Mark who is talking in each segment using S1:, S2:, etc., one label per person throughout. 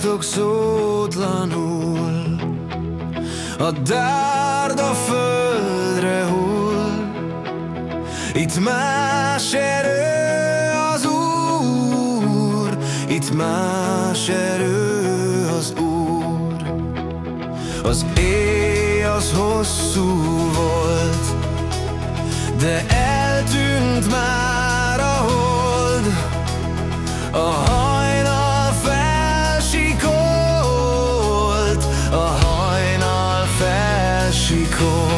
S1: Hallgatok szótlanul. A dárda földre hull. Itt más erő az Úr. Itt más erő az Úr. Az éj az hosszú volt De eltűnt már a hold. mejor.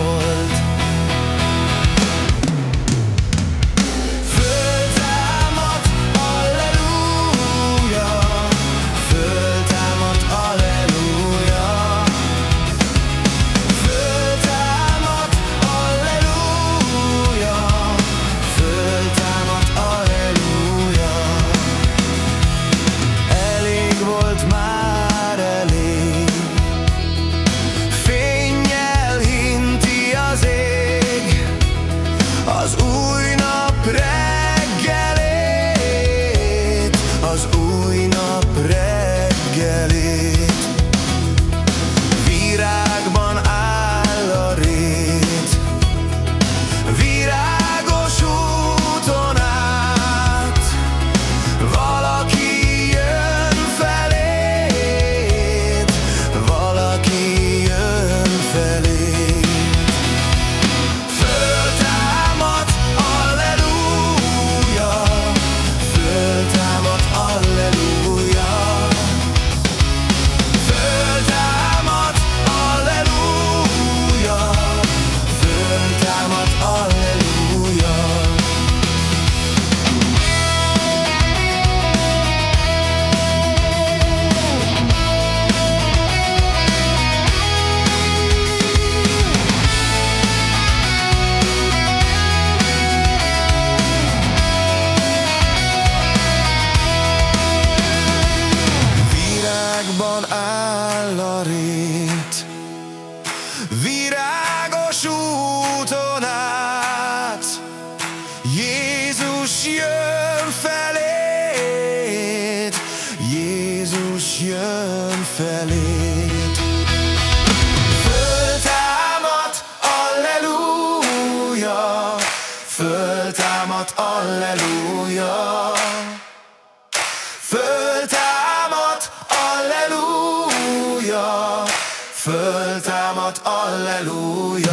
S1: Jézus jön felét Föltámad, Alleluja Föltámad, Alleluja Föltámad, Alleluja Föltámad, Alleluja